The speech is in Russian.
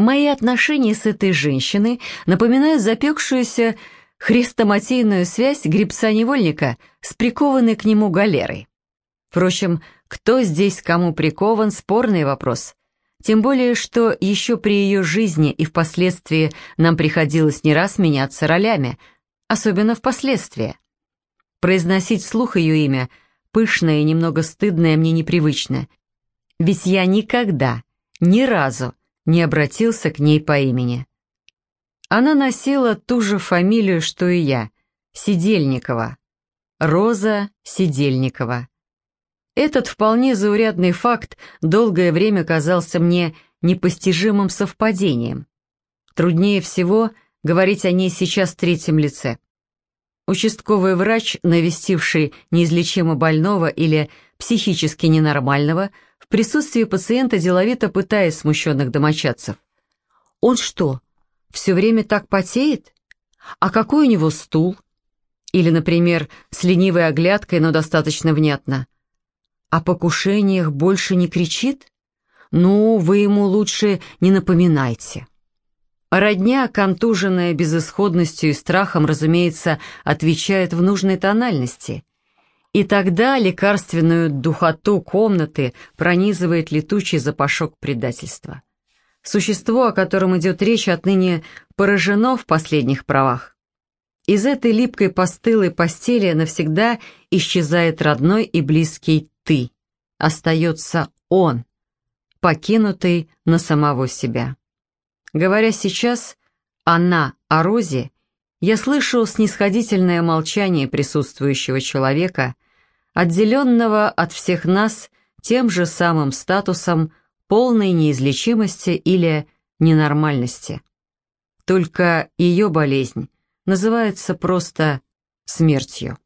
Мои отношения с этой женщиной напоминают запекшуюся хрестоматийную связь гребца-невольника с прикованной к нему галерой. Впрочем, кто здесь кому прикован – спорный вопрос. Тем более, что еще при ее жизни и впоследствии нам приходилось не раз меняться ролями, особенно впоследствии. Произносить вслух ее имя, пышное и немного стыдное мне непривычно, ведь я никогда, ни разу не обратился к ней по имени. Она носила ту же фамилию, что и я, Сидельникова. Роза Сидельникова. Этот вполне заурядный факт долгое время казался мне непостижимым совпадением. Труднее всего говорить о ней сейчас в третьем лице. Участковый врач, навестивший неизлечимо больного или психически ненормального, в присутствии пациента деловито пытаясь смущенных домочадцев. «Он что, все время так потеет? А какой у него стул?» Или, например, с ленивой оглядкой, но достаточно внятно. «О покушениях больше не кричит? Ну, вы ему лучше не напоминайте». Родня, контуженная безысходностью и страхом, разумеется, отвечает в нужной тональности. И тогда лекарственную духоту комнаты пронизывает летучий запашок предательства. Существо, о котором идет речь, отныне поражено в последних правах. Из этой липкой постылой постели навсегда исчезает родной и близкий «ты». Остается «он», покинутый на самого себя. Говоря сейчас «она» о Розе, я слышу снисходительное молчание присутствующего человека, отделенного от всех нас тем же самым статусом полной неизлечимости или ненормальности. Только ее болезнь называется просто смертью.